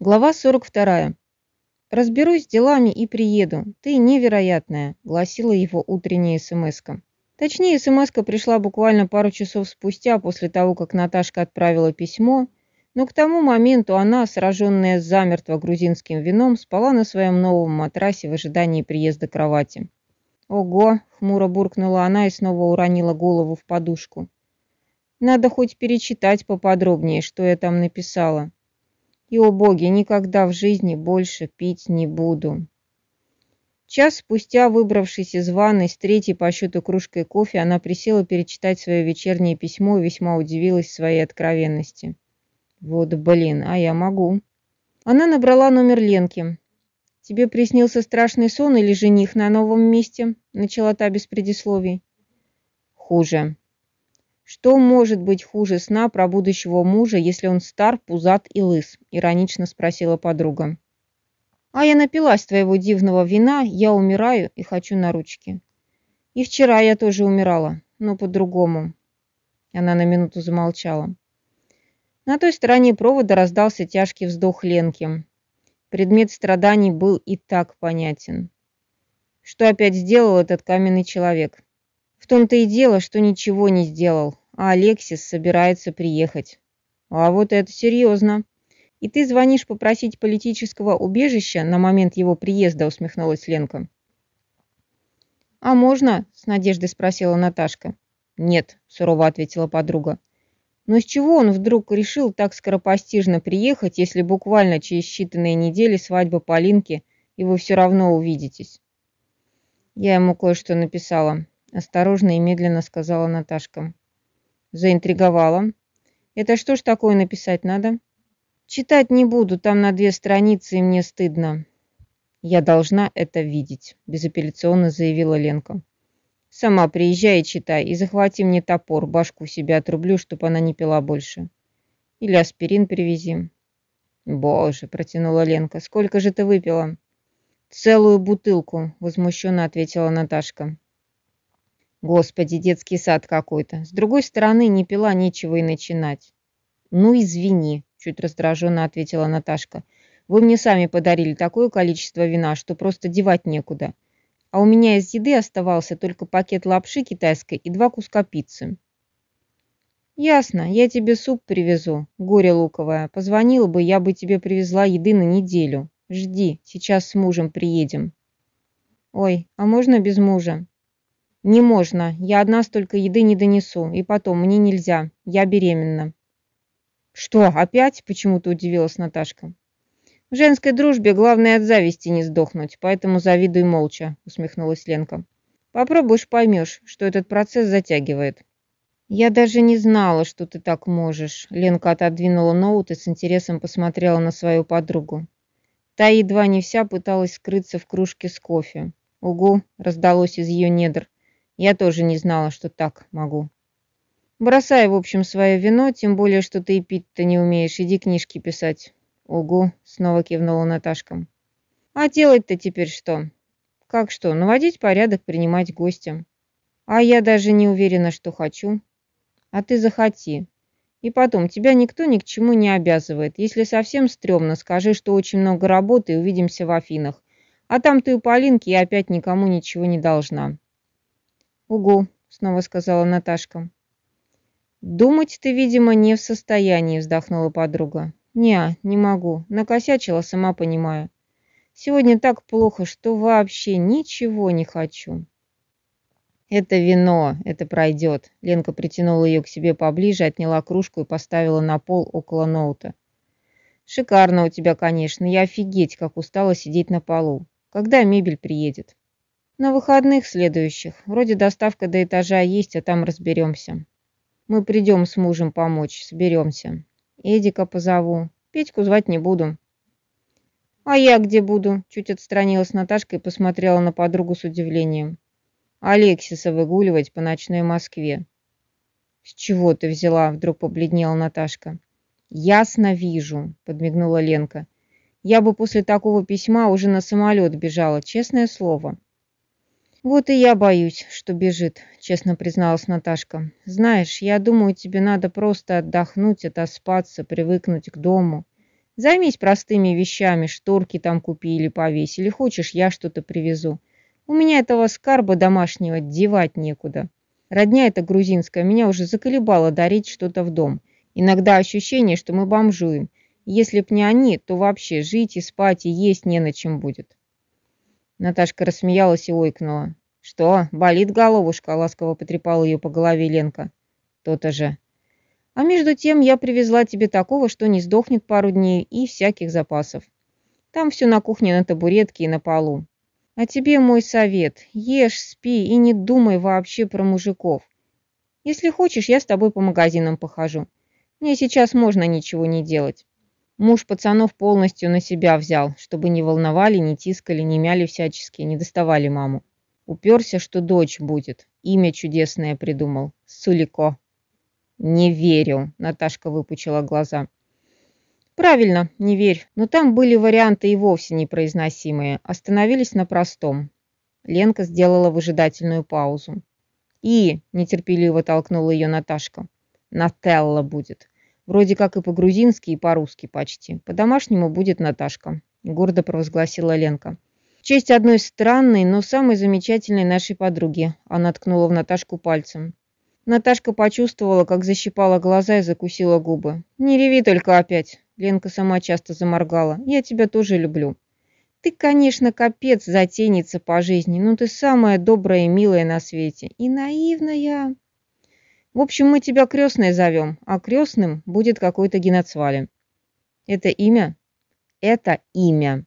Глава 42. «Разберусь с делами и приеду. Ты невероятная», – гласила его утренняя смс -ка. Точнее, смс пришла буквально пару часов спустя после того, как Наташка отправила письмо, но к тому моменту она, сраженная замертво грузинским вином, спала на своем новом матрасе в ожидании приезда кровати. «Ого!» – хмуро буркнула она и снова уронила голову в подушку. «Надо хоть перечитать поподробнее, что я там написала». И, о боги, никогда в жизни больше пить не буду. Час спустя, выбравшись из ванной с третьей по счету кружкой кофе, она присела перечитать свое вечернее письмо и весьма удивилась своей откровенности. Вот блин, а я могу. Она набрала номер Ленки. «Тебе приснился страшный сон или жених на новом месте?» Начала та без предисловий. «Хуже. Что может быть хуже сна про будущего мужа, если он стар, пузат и лыс? Иронично спросила подруга. А я напилась твоего дивного вина, я умираю и хочу на ручки. И вчера я тоже умирала, но по-другому. Она на минуту замолчала. На той стороне провода раздался тяжкий вздох Ленки. Предмет страданий был и так понятен. Что опять сделал этот каменный человек? Том-то и дело, что ничего не сделал, а Алексис собирается приехать. А вот это серьезно. И ты звонишь попросить политического убежища на момент его приезда, усмехнулась Ленка. А можно? С надеждой спросила Наташка. Нет, сурово ответила подруга. Но с чего он вдруг решил так скоропостижно приехать, если буквально через считанные недели свадьба Полинки, и вы все равно увидитесь? Я ему кое-что написала. Осторожно и медленно сказала Наташка. Заинтриговала. Это что ж такое написать надо? Читать не буду, там на две страницы, и мне стыдно. Я должна это видеть, безапелляционно заявила Ленка. Сама приезжай и читай, и захвати мне топор, башку себе отрублю, чтобы она не пила больше. Или аспирин привези. Боже, протянула Ленка, сколько же ты выпила? Целую бутылку, возмущенно ответила Наташка. Господи, детский сад какой-то. С другой стороны, не пила нечего и начинать. Ну, извини, чуть раздраженно ответила Наташка. Вы мне сами подарили такое количество вина, что просто девать некуда. А у меня из еды оставался только пакет лапши китайской и два куска пиццы. Ясно, я тебе суп привезу, горе луковое. Позвонила бы, я бы тебе привезла еды на неделю. Жди, сейчас с мужем приедем. Ой, а можно без мужа? «Не можно. Я одна столько еды не донесу. И потом, мне нельзя. Я беременна». «Что, опять?» – почему-то удивилась Наташка. «В женской дружбе главное от зависти не сдохнуть, поэтому завидуй молча», – усмехнулась Ленка. «Попробуешь, поймешь, что этот процесс затягивает». «Я даже не знала, что ты так можешь», – Ленка отодвинула ноут и с интересом посмотрела на свою подругу. Та едва не вся пыталась скрыться в кружке с кофе. «Угу», – раздалось из ее недр. Я тоже не знала, что так могу. Бросай, в общем, свое вино, тем более, что ты и пить-то не умеешь. Иди книжки писать. Угу, снова кивнула Наташка. А делать-то теперь что? Как что? Наводить порядок, принимать гостя. А я даже не уверена, что хочу. А ты захоти. И потом, тебя никто ни к чему не обязывает. Если совсем стрёмно, скажи, что очень много работы и увидимся в Афинах. А там ты у Полинки и опять никому ничего не должна. «Угу», — снова сказала Наташка. «Думать ты, видимо, не в состоянии», — вздохнула подруга. «Не, не могу. Накосячила, сама понимаю. Сегодня так плохо, что вообще ничего не хочу». «Это вино, это пройдет». Ленка притянула ее к себе поближе, отняла кружку и поставила на пол около ноута. «Шикарно у тебя, конечно. Я офигеть, как устала сидеть на полу. Когда мебель приедет?» На выходных следующих. Вроде доставка до этажа есть, а там разберемся. Мы придем с мужем помочь, соберемся. Эдика позову. Петьку звать не буду. А я где буду? Чуть отстранилась Наташка и посмотрела на подругу с удивлением. Алексиса выгуливать по ночной Москве. С чего ты взяла? Вдруг побледнела Наташка. Ясно вижу, подмигнула Ленка. Я бы после такого письма уже на самолет бежала, честное слово. «Вот и я боюсь, что бежит», — честно призналась Наташка. «Знаешь, я думаю, тебе надо просто отдохнуть, отоспаться, привыкнуть к дому. Займись простыми вещами, шторки там купи или повесь, или хочешь, я что-то привезу. У меня этого скарба домашнего девать некуда. Родня эта грузинская меня уже заколебала дарить что-то в дом. Иногда ощущение, что мы бомжуем. Если б не они, то вообще жить и спать и есть не на чем будет. Наташка рассмеялась и ойкнула. «Что, болит головушка?» — ласково потрепала ее по голове Ленка. «То-то же». «А между тем я привезла тебе такого, что не сдохнет пару дней и всяких запасов. Там все на кухне на табуретке и на полу. А тебе мой совет. Ешь, спи и не думай вообще про мужиков. Если хочешь, я с тобой по магазинам похожу. Мне сейчас можно ничего не делать. Муж пацанов полностью на себя взял, чтобы не волновали, не тискали, не мяли всячески, не доставали маму. Уперся, что дочь будет. Имя чудесное придумал. Сулико. Не верю, Наташка выпучила глаза. Правильно, не верь. Но там были варианты и вовсе непроизносимые. Остановились на простом. Ленка сделала выжидательную паузу. «И!» – нетерпеливо толкнула ее Наташка. «Нателла будет. Вроде как и по-грузински, и по-русски почти. По-домашнему будет Наташка», – гордо провозгласила Ленка. «В честь одной странной, но самой замечательной нашей подруги», – она ткнула в Наташку пальцем. Наташка почувствовала, как защипала глаза и закусила губы. «Не реви только опять», – Ленка сама часто заморгала. «Я тебя тоже люблю». «Ты, конечно, капец затейница по жизни, но ты самая добрая и милая на свете. И наивная...» В общем, мы тебя крестной зовем, а крестным будет какой-то геноцвале. Это имя? Это имя.